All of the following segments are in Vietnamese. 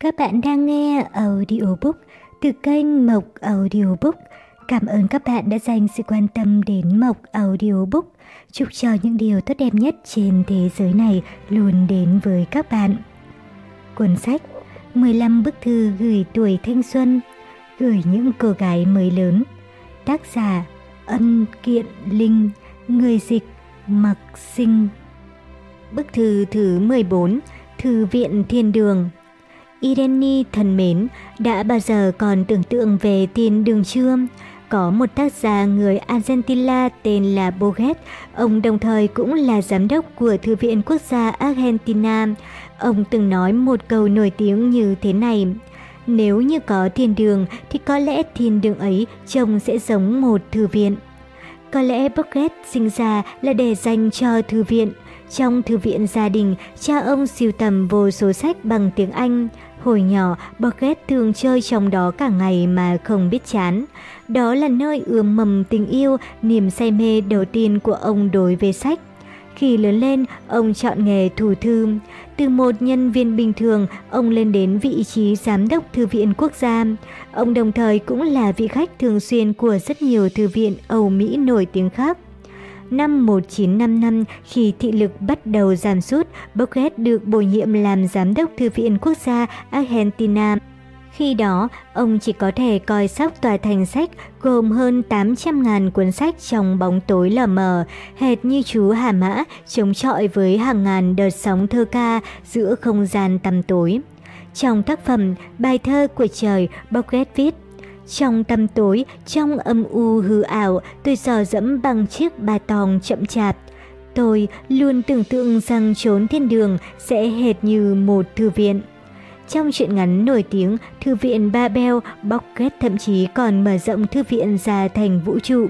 Các bạn đang nghe audiobook từ kênh Mộc Audiobook. Cảm ơn các bạn đã dành sự quan tâm đến Mộc Audiobook. Chúc cho những điều tốt đẹp nhất trên thế giới này luôn đến với các bạn. Cuốn sách 15 bức thư gửi tuổi thanh xuân, gửi những cô gái mới lớn. Tác giả Ân Kiện Linh, người dịch Mặc Sinh. Bức thư thứ 14, Thư viện Thiên Đường Irene thân mến, đã bao giờ còn tưởng tượng về thiên đường chưa? Có một tác giả người Argentina tên là Boget, ông đồng thời cũng là giám đốc của Thư viện Quốc gia Argentina. Ông từng nói một câu nổi tiếng như thế này. Nếu như có thiên đường thì có lẽ thiên đường ấy trông sẽ giống một thư viện. Có lẽ Boget sinh ra là để dành cho thư viện. Trong thư viện gia đình, cha ông siêu tầm vô số sách bằng tiếng Anh. Hồi nhỏ, Boget thường chơi trong đó cả ngày mà không biết chán. Đó là nơi ươm mầm tình yêu, niềm say mê đầu tiên của ông đối với sách. Khi lớn lên, ông chọn nghề thủ thư. Từ một nhân viên bình thường, ông lên đến vị trí giám đốc thư viện quốc gia. Ông đồng thời cũng là vị khách thường xuyên của rất nhiều thư viện Âu Mỹ nổi tiếng khác. Năm 1955, khi thị lực bắt đầu giảm sút, Bocket được bổ nhiệm làm giám đốc Thư viện Quốc gia Argentina. Khi đó, ông chỉ có thể coi sóc tòa thành sách gồm hơn 800.000 cuốn sách trong bóng tối lờ mờ, hệt như chú Hà Mã chống chọi với hàng ngàn đợt sóng thơ ca giữa không gian tăm tối. Trong tác phẩm Bài thơ của trời, Bocket viết trong tăm tối, trong âm u hư ảo, tôi dò dẫm bằng chiếc ba tòng chậm chạp. Tôi luôn tưởng tượng rằng trốn thiên đường sẽ hệt như một thư viện. Trong truyện ngắn nổi tiếng, Thư viện Babel, Bucket thậm chí còn mở rộng thư viện ra thành vũ trụ.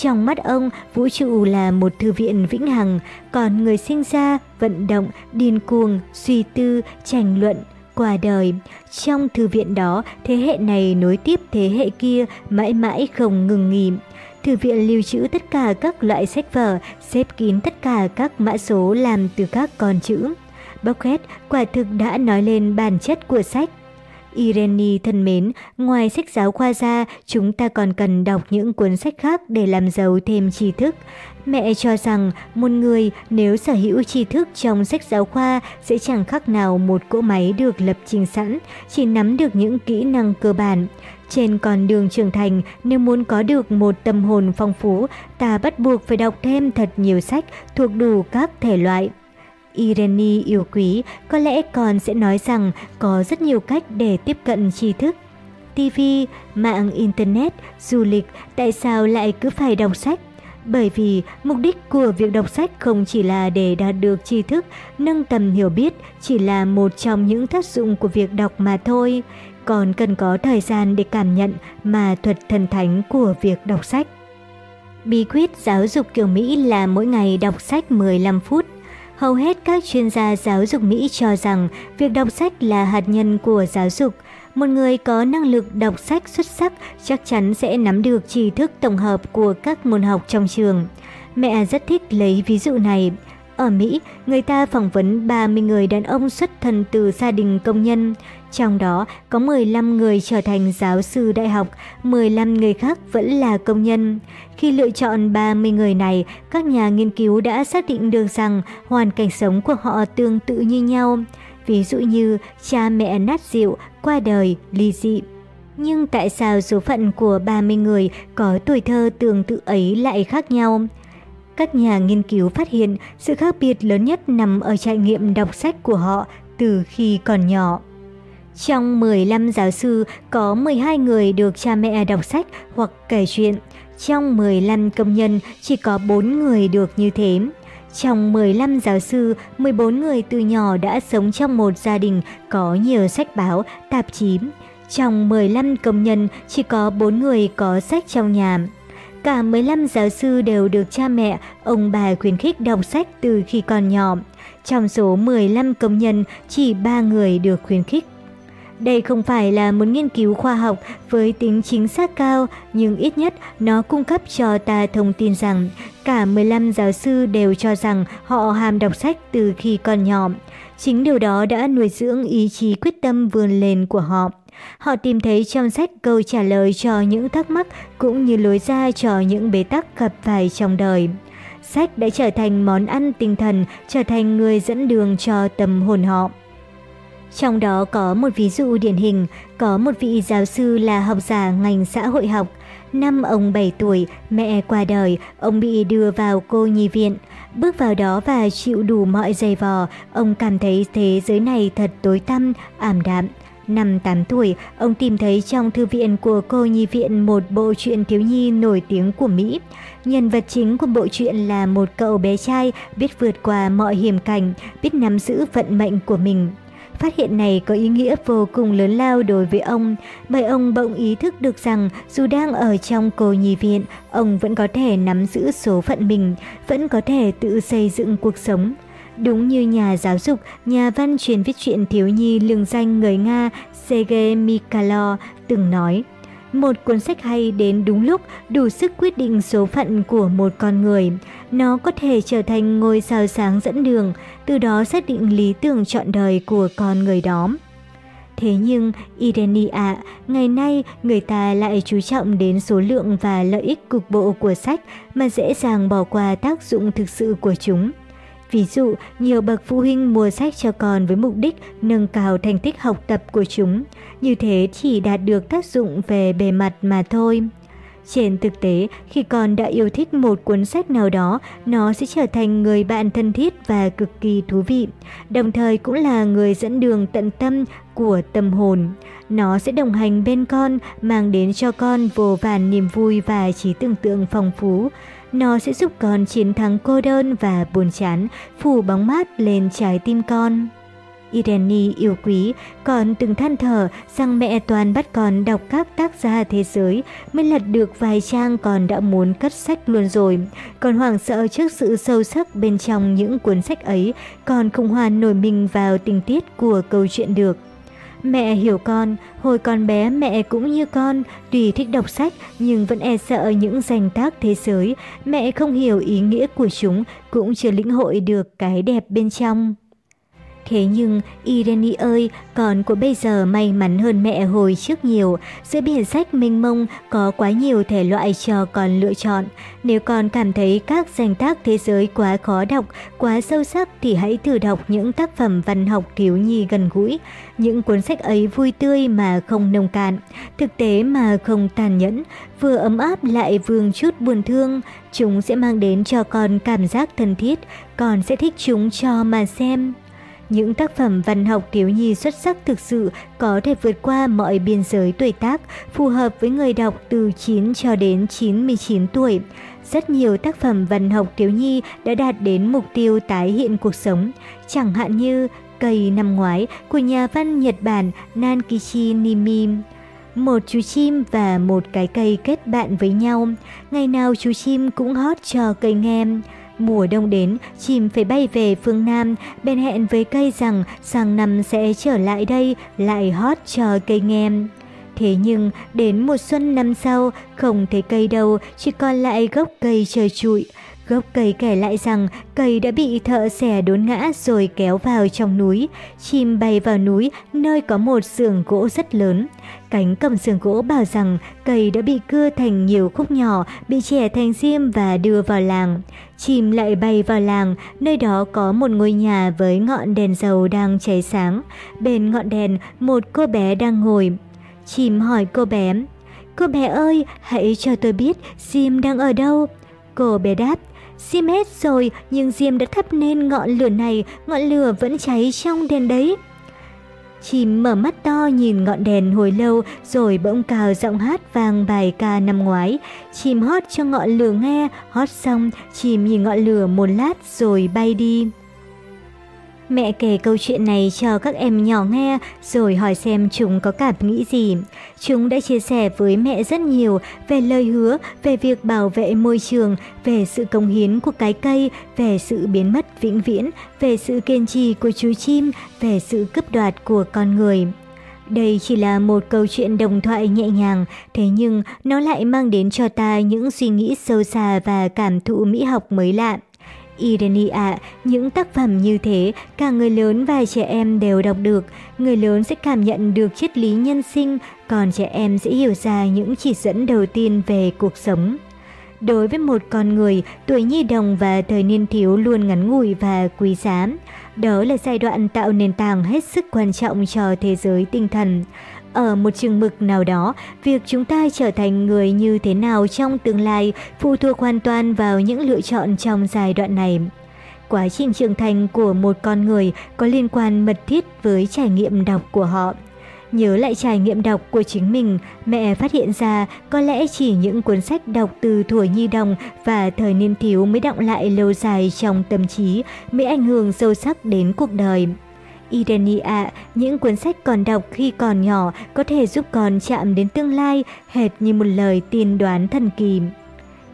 Trong mắt ông, vũ trụ là một thư viện vĩnh hằng, còn người sinh ra, vận động, điên cuồng, suy tư, tranh luận, qua đời. Trong thư viện đó, thế hệ này nối tiếp thế hệ kia mãi mãi không ngừng nghỉ. Thư viện lưu trữ tất cả các loại sách vở, xếp kín tất cả các mã số làm từ các con chữ. Bucket quả thực đã nói lên bản chất của sách. Irene thân mến, ngoài sách giáo khoa ra, chúng ta còn cần đọc những cuốn sách khác để làm giàu thêm tri thức. Mẹ cho rằng một người nếu sở hữu tri thức trong sách giáo khoa sẽ chẳng khác nào một cỗ máy được lập trình sẵn, chỉ nắm được những kỹ năng cơ bản. Trên con đường trưởng thành, nếu muốn có được một tâm hồn phong phú, ta bắt buộc phải đọc thêm thật nhiều sách thuộc đủ các thể loại. Irene yêu quý có lẽ còn sẽ nói rằng có rất nhiều cách để tiếp cận tri thức. TV, mạng Internet, du lịch, tại sao lại cứ phải đọc sách? Bởi vì mục đích của việc đọc sách không chỉ là để đạt được tri thức, nâng tầm hiểu biết chỉ là một trong những tác dụng của việc đọc mà thôi, còn cần có thời gian để cảm nhận mà thuật thần thánh của việc đọc sách. Bí quyết giáo dục kiểu Mỹ là mỗi ngày đọc sách 15 phút. Hầu hết các chuyên gia giáo dục Mỹ cho rằng việc đọc sách là hạt nhân của giáo dục. Một người có năng lực đọc sách xuất sắc chắc chắn sẽ nắm được tri thức tổng hợp của các môn học trong trường. Mẹ rất thích lấy ví dụ này. Ở Mỹ, người ta phỏng vấn 30 người đàn ông xuất thân từ gia đình công nhân. Trong đó có 15 người trở thành giáo sư đại học, 15 người khác vẫn là công nhân. Khi lựa chọn 30 người này, các nhà nghiên cứu đã xác định được rằng hoàn cảnh sống của họ tương tự như nhau. Ví dụ như cha mẹ nát rượu, qua đời, ly dị. Nhưng tại sao số phận của 30 người có tuổi thơ tương tự ấy lại khác nhau? Các nhà nghiên cứu phát hiện sự khác biệt lớn nhất nằm ở trải nghiệm đọc sách của họ từ khi còn nhỏ. Trong 15 giáo sư, có 12 người được cha mẹ đọc sách hoặc kể chuyện. Trong 15 công nhân, chỉ có 4 người được như thế. Trong 15 giáo sư, 14 người từ nhỏ đã sống trong một gia đình có nhiều sách báo, tạp chí. Trong 15 công nhân, chỉ có 4 người có sách trong nhà. Cả 15 giáo sư đều được cha mẹ, ông bà khuyến khích đọc sách từ khi còn nhỏ. Trong số 15 công nhân, chỉ 3 người được khuyến khích. Đây không phải là một nghiên cứu khoa học với tính chính xác cao, nhưng ít nhất nó cung cấp cho ta thông tin rằng cả 15 giáo sư đều cho rằng họ ham đọc sách từ khi còn nhỏ. Chính điều đó đã nuôi dưỡng ý chí quyết tâm vươn lên của họ. Họ tìm thấy trong sách câu trả lời cho những thắc mắc cũng như lối ra cho những bế tắc gặp phải trong đời. Sách đã trở thành món ăn tinh thần, trở thành người dẫn đường cho tâm hồn họ. Trong đó có một ví dụ điển hình, có một vị giáo sư là học giả ngành xã hội học. Năm ông 7 tuổi, mẹ qua đời, ông bị đưa vào cô nhi viện. Bước vào đó và chịu đủ mọi dày vò, ông cảm thấy thế giới này thật tối tăm, ảm đạm. Năm 8 tuổi, ông tìm thấy trong thư viện của cô nhi viện một bộ truyện thiếu nhi nổi tiếng của Mỹ. Nhân vật chính của bộ truyện là một cậu bé trai biết vượt qua mọi hiểm cảnh, biết nắm giữ vận mệnh của mình. Phát hiện này có ý nghĩa vô cùng lớn lao đối với ông, bởi ông bỗng ý thức được rằng dù đang ở trong cô nhi viện, ông vẫn có thể nắm giữ số phận mình, vẫn có thể tự xây dựng cuộc sống. Đúng như nhà giáo dục, nhà văn truyền viết truyện thiếu nhi lừng danh người Nga Sergei Mikhailov từng nói, một cuốn sách hay đến đúng lúc đủ sức quyết định số phận của một con người. Nó có thể trở thành ngôi sao sáng dẫn đường, từ đó xác định lý tưởng trọn đời của con người đó. Thế nhưng, Irene ạ, ngày nay người ta lại chú trọng đến số lượng và lợi ích cục bộ của sách mà dễ dàng bỏ qua tác dụng thực sự của chúng. Ví dụ, nhiều bậc phụ huynh mua sách cho con với mục đích nâng cao thành tích học tập của chúng, như thế chỉ đạt được tác dụng về bề mặt mà thôi. Trên thực tế, khi con đã yêu thích một cuốn sách nào đó, nó sẽ trở thành người bạn thân thiết và cực kỳ thú vị, đồng thời cũng là người dẫn đường tận tâm của tâm hồn. Nó sẽ đồng hành bên con, mang đến cho con vô vàn niềm vui và trí tưởng tượng phong phú. Nó sẽ giúp con chiến thắng cô đơn và buồn chán, phủ bóng mát lên trái tim con. Irene yêu quý, còn từng than thở rằng mẹ toàn bắt con đọc các tác gia thế giới, mới lật được vài trang còn đã muốn cất sách luôn rồi. Còn hoảng sợ trước sự sâu sắc bên trong những cuốn sách ấy, còn không hoàn nổi mình vào tình tiết của câu chuyện được. Mẹ hiểu con, hồi còn bé mẹ cũng như con, tùy thích đọc sách nhưng vẫn e sợ những danh tác thế giới. Mẹ không hiểu ý nghĩa của chúng, cũng chưa lĩnh hội được cái đẹp bên trong. Thế nhưng Irene ơi, con của bây giờ may mắn hơn mẹ hồi trước nhiều. Giữa biển sách mênh mông có quá nhiều thể loại cho con lựa chọn. Nếu con cảm thấy các danh tác thế giới quá khó đọc, quá sâu sắc thì hãy thử đọc những tác phẩm văn học thiếu nhi gần gũi. Những cuốn sách ấy vui tươi mà không nông cạn, thực tế mà không tàn nhẫn, vừa ấm áp lại vương chút buồn thương. Chúng sẽ mang đến cho con cảm giác thân thiết, con sẽ thích chúng cho mà xem. Những tác phẩm văn học thiếu nhi xuất sắc thực sự có thể vượt qua mọi biên giới tuổi tác, phù hợp với người đọc từ 9 cho đến 99 tuổi. Rất nhiều tác phẩm văn học thiếu nhi đã đạt đến mục tiêu tái hiện cuộc sống, chẳng hạn như Cây năm ngoái của nhà văn Nhật Bản Nankichi Nimi. Một chú chim và một cái cây kết bạn với nhau, ngày nào chú chim cũng hót cho cây nghe. Mùa đông đến, chim phải bay về phương Nam, bên hẹn với cây rằng sang năm sẽ trở lại đây, lại hót cho cây nghe. Thế nhưng, đến mùa xuân năm sau, không thấy cây đâu, chỉ còn lại gốc cây trời trụi. Gốc cây kể lại rằng cây đã bị thợ xẻ đốn ngã rồi kéo vào trong núi. Chim bay vào núi nơi có một xưởng gỗ rất lớn. Cánh cầm xưởng gỗ bảo rằng cây đã bị cưa thành nhiều khúc nhỏ, bị chẻ thành diêm và đưa vào làng. Chim lại bay vào làng, nơi đó có một ngôi nhà với ngọn đèn dầu đang cháy sáng. Bên ngọn đèn, một cô bé đang ngồi. Chim hỏi cô bé, Cô bé ơi, hãy cho tôi biết Diêm đang ở đâu. Cô bé đáp, Diêm hết rồi, nhưng Diêm đã thắp nên ngọn lửa này, ngọn lửa vẫn cháy trong đèn đấy. Chim mở mắt to nhìn ngọn đèn hồi lâu rồi bỗng cào giọng hát vang bài ca năm ngoái. Chim hót cho ngọn lửa nghe, hót xong, chim nhìn ngọn lửa một lát rồi bay đi. Mẹ kể câu chuyện này cho các em nhỏ nghe rồi hỏi xem chúng có cảm nghĩ gì. Chúng đã chia sẻ với mẹ rất nhiều về lời hứa, về việc bảo vệ môi trường, về sự công hiến của cái cây, về sự biến mất vĩnh viễn, về sự kiên trì của chú chim, về sự cướp đoạt của con người. Đây chỉ là một câu chuyện đồng thoại nhẹ nhàng, thế nhưng nó lại mang đến cho ta những suy nghĩ sâu xa và cảm thụ mỹ học mới lạ. Irene ạ, những tác phẩm như thế, cả người lớn và trẻ em đều đọc được. Người lớn sẽ cảm nhận được triết lý nhân sinh, còn trẻ em sẽ hiểu ra những chỉ dẫn đầu tiên về cuộc sống. Đối với một con người, tuổi nhi đồng và thời niên thiếu luôn ngắn ngủi và quý giá. Đó là giai đoạn tạo nền tảng hết sức quan trọng cho thế giới tinh thần. Ở một chừng mực nào đó, việc chúng ta trở thành người như thế nào trong tương lai phụ thuộc hoàn toàn vào những lựa chọn trong giai đoạn này. Quá trình trưởng thành của một con người có liên quan mật thiết với trải nghiệm đọc của họ. Nhớ lại trải nghiệm đọc của chính mình, mẹ phát hiện ra có lẽ chỉ những cuốn sách đọc từ tuổi nhi đồng và thời niên thiếu mới đọng lại lâu dài trong tâm trí, mới ảnh hưởng sâu sắc đến cuộc đời. Idenia, ạ, những cuốn sách còn đọc khi còn nhỏ có thể giúp con chạm đến tương lai, hệt như một lời tiên đoán thần kỳ.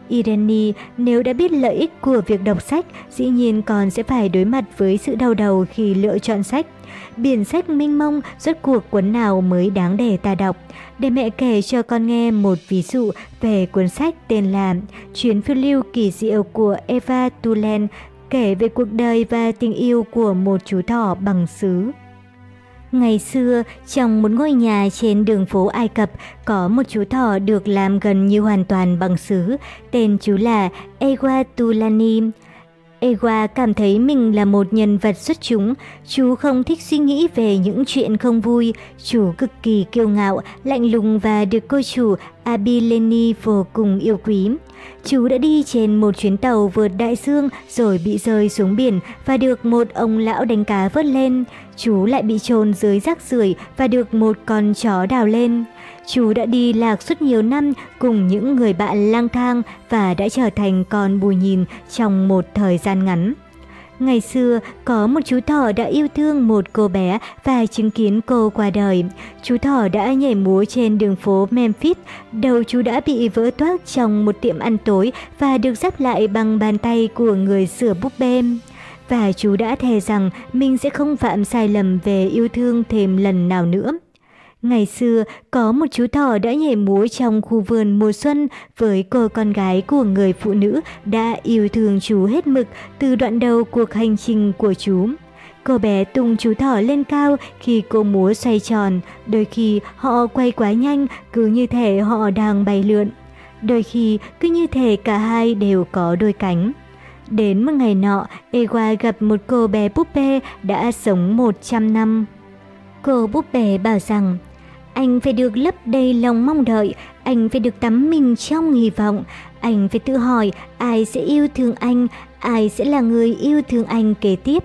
Irene, nếu đã biết lợi ích của việc đọc sách, dĩ nhiên con sẽ phải đối mặt với sự đau đầu khi lựa chọn sách. Biển sách minh mông, rốt cuộc cuốn nào mới đáng để ta đọc. Để mẹ kể cho con nghe một ví dụ về cuốn sách tên là Chuyến phiêu lưu kỳ diệu của Eva Tulen kể về cuộc đời và tình yêu của một chú thỏ bằng sứ. Ngày xưa, trong một ngôi nhà trên đường phố Ai Cập, có một chú thỏ được làm gần như hoàn toàn bằng sứ, tên chú là Ewa Tulani. Ewa cảm thấy mình là một nhân vật xuất chúng, chú không thích suy nghĩ về những chuyện không vui, chú cực kỳ kiêu ngạo, lạnh lùng và được cô chủ Abileni vô cùng yêu quý. Chú đã đi trên một chuyến tàu vượt đại dương rồi bị rơi xuống biển và được một ông lão đánh cá vớt lên. Chú lại bị chôn dưới rác rưởi và được một con chó đào lên. Chú đã đi lạc suốt nhiều năm cùng những người bạn lang thang và đã trở thành con bù nhìn trong một thời gian ngắn. Ngày xưa, có một chú thỏ đã yêu thương một cô bé và chứng kiến cô qua đời. Chú thỏ đã nhảy múa trên đường phố Memphis, đầu chú đã bị vỡ toác trong một tiệm ăn tối và được dắp lại bằng bàn tay của người sửa búp bê. Và chú đã thề rằng mình sẽ không phạm sai lầm về yêu thương thêm lần nào nữa. Ngày xưa, có một chú thỏ đã nhảy múa trong khu vườn mùa xuân với cô con gái của người phụ nữ đã yêu thương chú hết mực từ đoạn đầu cuộc hành trình của chú. Cô bé tung chú thỏ lên cao khi cô múa xoay tròn, đôi khi họ quay quá nhanh cứ như thể họ đang bay lượn. Đôi khi cứ như thể cả hai đều có đôi cánh. Đến một ngày nọ, Ewa gặp một cô bé búp bê đã sống 100 năm. Cô búp bê bảo rằng anh phải được lấp đầy lòng mong đợi, anh phải được tắm mình trong hy vọng, anh phải tự hỏi ai sẽ yêu thương anh, ai sẽ là người yêu thương anh kế tiếp.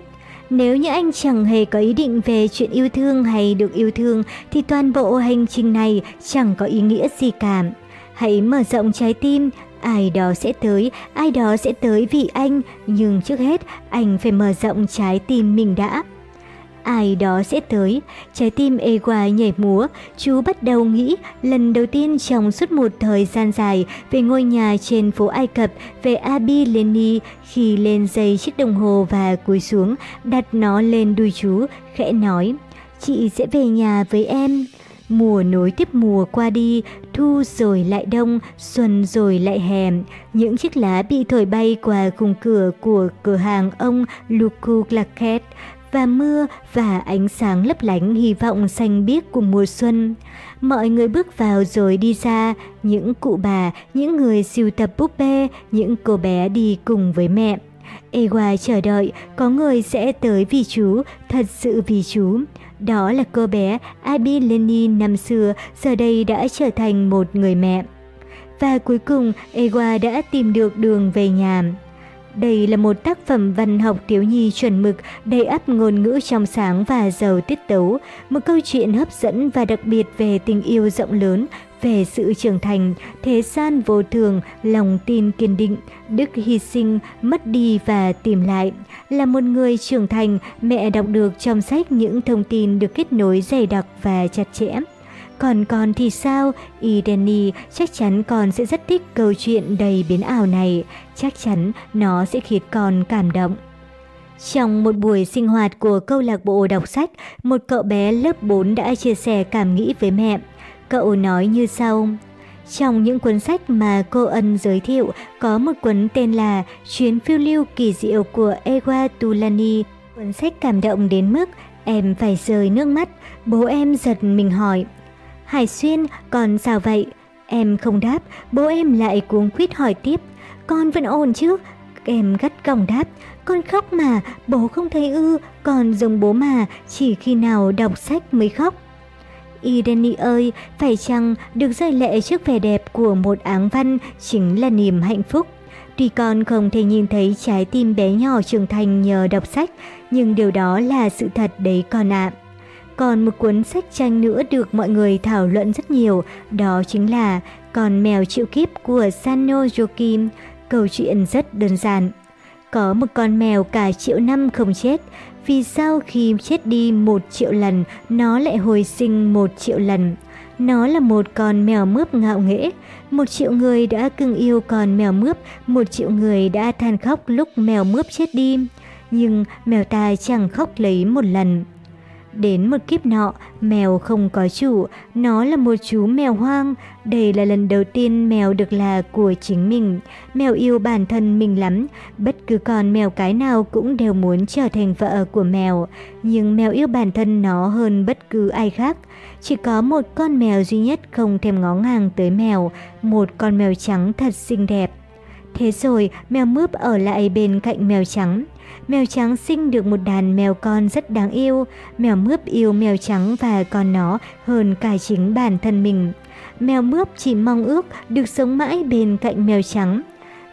Nếu như anh chẳng hề có ý định về chuyện yêu thương hay được yêu thương thì toàn bộ hành trình này chẳng có ý nghĩa gì cả. Hãy mở rộng trái tim, ai đó sẽ tới, ai đó sẽ tới vì anh, nhưng trước hết anh phải mở rộng trái tim mình đã ai đó sẽ tới. Trái tim Ewa nhảy múa, chú bắt đầu nghĩ lần đầu tiên trong suốt một thời gian dài về ngôi nhà trên phố Ai Cập, về Abi Leni khi lên dây chiếc đồng hồ và cúi xuống, đặt nó lên đuôi chú, khẽ nói, chị sẽ về nhà với em. Mùa nối tiếp mùa qua đi, thu rồi lại đông, xuân rồi lại hè. Những chiếc lá bị thổi bay qua khung cửa của cửa hàng ông Lucu Claquette và mưa và ánh sáng lấp lánh hy vọng xanh biếc của mùa xuân. Mọi người bước vào rồi đi ra, những cụ bà, những người siêu tập búp bê, những cô bé đi cùng với mẹ. Ewa chờ đợi, có người sẽ tới vì chú, thật sự vì chú. Đó là cô bé Abby Lenny năm xưa, giờ đây đã trở thành một người mẹ. Và cuối cùng, Ewa đã tìm được đường về nhà. Đây là một tác phẩm văn học thiếu nhi chuẩn mực, đầy ắp ngôn ngữ trong sáng và giàu tiết tấu, một câu chuyện hấp dẫn và đặc biệt về tình yêu rộng lớn, về sự trưởng thành, thế gian vô thường, lòng tin kiên định, đức hy sinh, mất đi và tìm lại. Là một người trưởng thành, mẹ đọc được trong sách những thông tin được kết nối dày đặc và chặt chẽ. Còn con thì sao? Ideni chắc chắn con sẽ rất thích câu chuyện đầy biến ảo này. Chắc chắn nó sẽ khiến con cảm động. Trong một buổi sinh hoạt của câu lạc bộ đọc sách, một cậu bé lớp 4 đã chia sẻ cảm nghĩ với mẹ. Cậu nói như sau. Trong những cuốn sách mà cô ân giới thiệu, có một cuốn tên là Chuyến phiêu lưu kỳ diệu của Ewa Tulani. Cuốn sách cảm động đến mức em phải rơi nước mắt. Bố em giật mình hỏi, Hải Xuyên, còn sao vậy? Em không đáp, bố em lại cuống quýt hỏi tiếp, con vẫn ổn chứ? Em gắt gỏng đáp, con khóc mà, bố không thấy ư, Con giống bố mà, chỉ khi nào đọc sách mới khóc. Irene ơi, phải chăng được rơi lệ trước vẻ đẹp của một áng văn chính là niềm hạnh phúc? Tuy con không thể nhìn thấy trái tim bé nhỏ trưởng thành nhờ đọc sách, nhưng điều đó là sự thật đấy con ạ. Còn một cuốn sách tranh nữa được mọi người thảo luận rất nhiều, đó chính là Con mèo chịu kiếp của Sano Jokim. Câu chuyện rất đơn giản. Có một con mèo cả triệu năm không chết, vì sao khi chết đi một triệu lần, nó lại hồi sinh một triệu lần? Nó là một con mèo mướp ngạo nghễ. Một triệu người đã cưng yêu con mèo mướp, một triệu người đã than khóc lúc mèo mướp chết đi. Nhưng mèo ta chẳng khóc lấy một lần. Đến một kiếp nọ, mèo không có chủ, nó là một chú mèo hoang. Đây là lần đầu tiên mèo được là của chính mình. Mèo yêu bản thân mình lắm, bất cứ con mèo cái nào cũng đều muốn trở thành vợ của mèo. Nhưng mèo yêu bản thân nó hơn bất cứ ai khác. Chỉ có một con mèo duy nhất không thèm ngó ngàng tới mèo, một con mèo trắng thật xinh đẹp. Thế rồi, mèo mướp ở lại bên cạnh mèo trắng. Mèo trắng sinh được một đàn mèo con rất đáng yêu. Mèo mướp yêu mèo trắng và con nó hơn cả chính bản thân mình. Mèo mướp chỉ mong ước được sống mãi bên cạnh mèo trắng.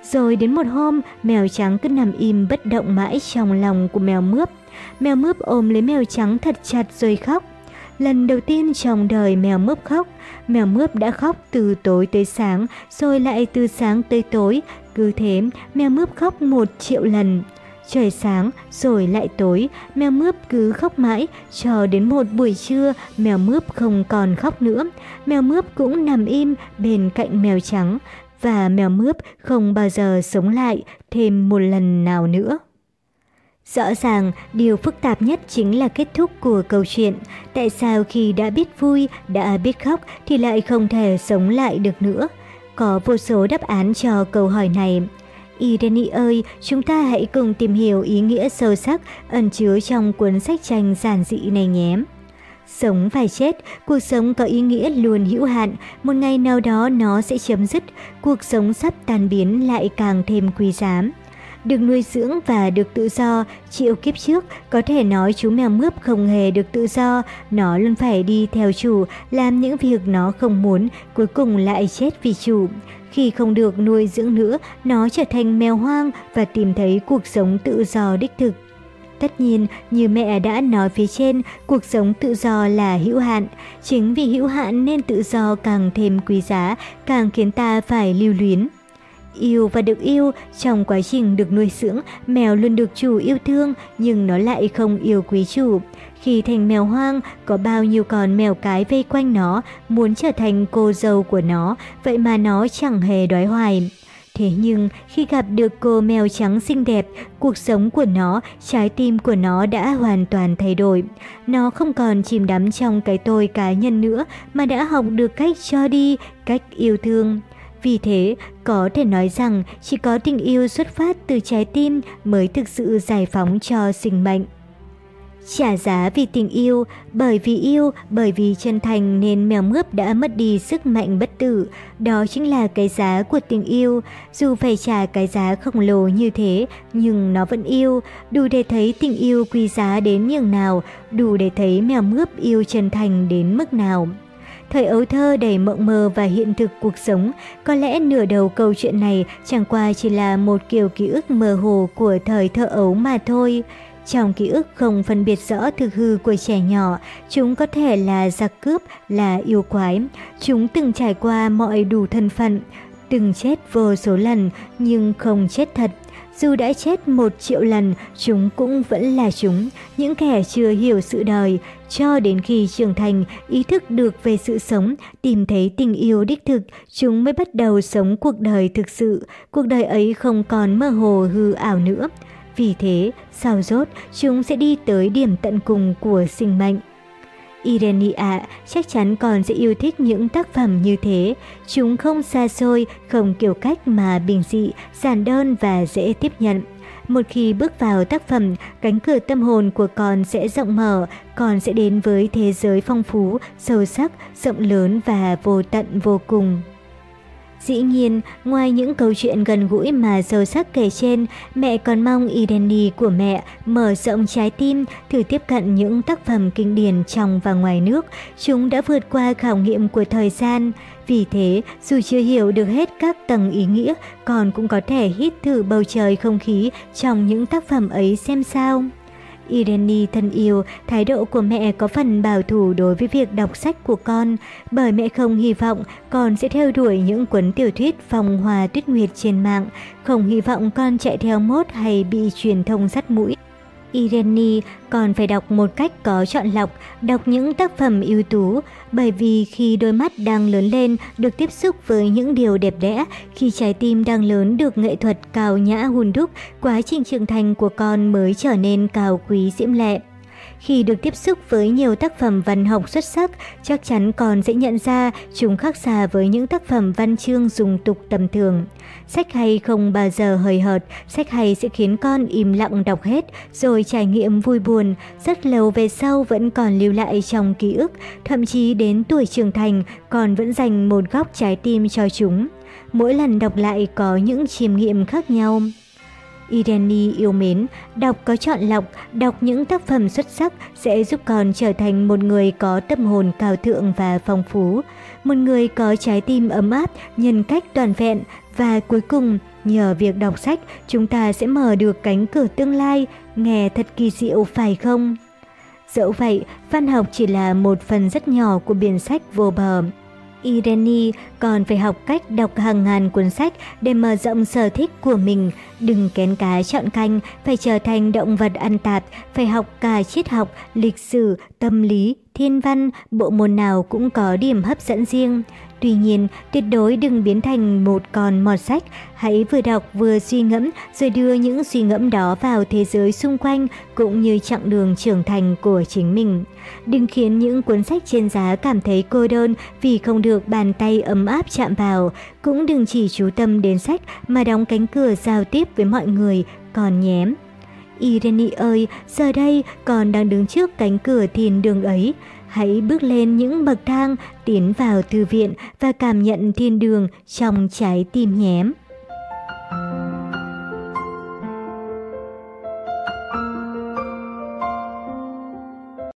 Rồi đến một hôm, mèo trắng cứ nằm im bất động mãi trong lòng của mèo mướp. Mèo mướp ôm lấy mèo trắng thật chặt rồi khóc. Lần đầu tiên trong đời mèo mướp khóc, mèo mướp đã khóc từ tối tới sáng, rồi lại từ sáng tới tối. Cứ thế, mèo mướp khóc một triệu lần. Trời sáng rồi lại tối, mèo mướp cứ khóc mãi, chờ đến một buổi trưa mèo mướp không còn khóc nữa. Mèo mướp cũng nằm im bên cạnh mèo trắng và mèo mướp không bao giờ sống lại thêm một lần nào nữa. Rõ ràng, điều phức tạp nhất chính là kết thúc của câu chuyện. Tại sao khi đã biết vui, đã biết khóc thì lại không thể sống lại được nữa? Có vô số đáp án cho câu hỏi này. Irene ơi, chúng ta hãy cùng tìm hiểu ý nghĩa sâu sắc ẩn chứa trong cuốn sách tranh giản dị này nhé. Sống phải chết, cuộc sống có ý nghĩa luôn hữu hạn, một ngày nào đó nó sẽ chấm dứt, cuộc sống sắp tan biến lại càng thêm quý giá. Được nuôi dưỡng và được tự do, chịu kiếp trước, có thể nói chú mèo mướp không hề được tự do, nó luôn phải đi theo chủ, làm những việc nó không muốn, cuối cùng lại chết vì chủ. Khi không được nuôi dưỡng nữa, nó trở thành mèo hoang và tìm thấy cuộc sống tự do đích thực. Tất nhiên, như mẹ đã nói phía trên, cuộc sống tự do là hữu hạn. Chính vì hữu hạn nên tự do càng thêm quý giá, càng khiến ta phải lưu luyến. Yêu và được yêu, trong quá trình được nuôi dưỡng, mèo luôn được chủ yêu thương nhưng nó lại không yêu quý chủ. Khi thành mèo hoang, có bao nhiêu con mèo cái vây quanh nó, muốn trở thành cô dâu của nó, vậy mà nó chẳng hề đói hoài. Thế nhưng khi gặp được cô mèo trắng xinh đẹp, cuộc sống của nó, trái tim của nó đã hoàn toàn thay đổi. Nó không còn chìm đắm trong cái tôi cá nhân nữa mà đã học được cách cho đi, cách yêu thương. Vì thế, có thể nói rằng chỉ có tình yêu xuất phát từ trái tim mới thực sự giải phóng cho sinh mệnh. Trả giá vì tình yêu, bởi vì yêu, bởi vì chân thành nên mèo mướp đã mất đi sức mạnh bất tử. Đó chính là cái giá của tình yêu. Dù phải trả cái giá khổng lồ như thế, nhưng nó vẫn yêu. Đủ để thấy tình yêu quý giá đến nhường nào, đủ để thấy mèo mướp yêu chân thành đến mức nào. Thời ấu thơ đầy mộng mơ và hiện thực cuộc sống, có lẽ nửa đầu câu chuyện này chẳng qua chỉ là một kiểu ký ức mơ hồ của thời thơ ấu mà thôi. Trong ký ức không phân biệt rõ thực hư của trẻ nhỏ, chúng có thể là giặc cướp, là yêu quái. Chúng từng trải qua mọi đủ thân phận, từng chết vô số lần nhưng không chết thật. Dù đã chết một triệu lần, chúng cũng vẫn là chúng, những kẻ chưa hiểu sự đời, cho đến khi trưởng thành, ý thức được về sự sống, tìm thấy tình yêu đích thực, chúng mới bắt đầu sống cuộc đời thực sự, cuộc đời ấy không còn mơ hồ hư ảo nữa. Vì thế, sao rốt, chúng sẽ đi tới điểm tận cùng của sinh mệnh. Irenia chắc chắn còn sẽ yêu thích những tác phẩm như thế. Chúng không xa xôi, không kiểu cách mà bình dị, giản đơn và dễ tiếp nhận. Một khi bước vào tác phẩm, cánh cửa tâm hồn của con sẽ rộng mở, con sẽ đến với thế giới phong phú, sâu sắc, rộng lớn và vô tận vô cùng. Dĩ nhiên, ngoài những câu chuyện gần gũi mà sâu sắc kể trên, mẹ còn mong Irene của mẹ mở rộng trái tim, thử tiếp cận những tác phẩm kinh điển trong và ngoài nước. Chúng đã vượt qua khảo nghiệm của thời gian. Vì thế, dù chưa hiểu được hết các tầng ý nghĩa, con cũng có thể hít thử bầu trời không khí trong những tác phẩm ấy xem sao. Irene thân yêu, thái độ của mẹ có phần bảo thủ đối với việc đọc sách của con, bởi mẹ không hy vọng con sẽ theo đuổi những cuốn tiểu thuyết phong hòa tuyết nguyệt trên mạng, không hy vọng con chạy theo mốt hay bị truyền thông sắt mũi. Irene còn phải đọc một cách có chọn lọc, đọc những tác phẩm ưu tú, bởi vì khi đôi mắt đang lớn lên được tiếp xúc với những điều đẹp đẽ, khi trái tim đang lớn được nghệ thuật cao nhã hun đúc, quá trình trưởng thành của con mới trở nên cao quý diễm lệ. Khi được tiếp xúc với nhiều tác phẩm văn học xuất sắc, chắc chắn còn dễ nhận ra chúng khác xa với những tác phẩm văn chương dùng tục tầm thường. Sách hay không bao giờ hời hợt, sách hay sẽ khiến con im lặng đọc hết, rồi trải nghiệm vui buồn, rất lâu về sau vẫn còn lưu lại trong ký ức, thậm chí đến tuổi trưởng thành còn vẫn dành một góc trái tim cho chúng. Mỗi lần đọc lại có những chiêm nghiệm khác nhau. Irene yêu mến, đọc có chọn lọc, đọc những tác phẩm xuất sắc sẽ giúp con trở thành một người có tâm hồn cao thượng và phong phú, một người có trái tim ấm áp, nhân cách toàn vẹn và cuối cùng, nhờ việc đọc sách, chúng ta sẽ mở được cánh cửa tương lai, nghe thật kỳ diệu phải không? Dẫu vậy, văn học chỉ là một phần rất nhỏ của biển sách vô bờ. Irene còn phải học cách đọc hàng ngàn cuốn sách để mở rộng sở thích của mình. Đừng kén cá chọn canh, phải trở thành động vật ăn tạp, phải học cả triết học, lịch sử, tâm lý, thiên văn, bộ môn nào cũng có điểm hấp dẫn riêng. Tuy nhiên, tuyệt đối đừng biến thành một con mọt sách, hãy vừa đọc vừa suy ngẫm rồi đưa những suy ngẫm đó vào thế giới xung quanh cũng như chặng đường trưởng thành của chính mình. Đừng khiến những cuốn sách trên giá cảm thấy cô đơn vì không được bàn tay ấm áp chạm vào, cũng đừng chỉ chú tâm đến sách mà đóng cánh cửa giao tiếp với mọi người, còn nhém. Irene ơi, giờ đây con đang đứng trước cánh cửa thiên đường ấy. Hãy bước lên những bậc thang, tiến vào thư viện và cảm nhận thiên đường trong trái tim nhém.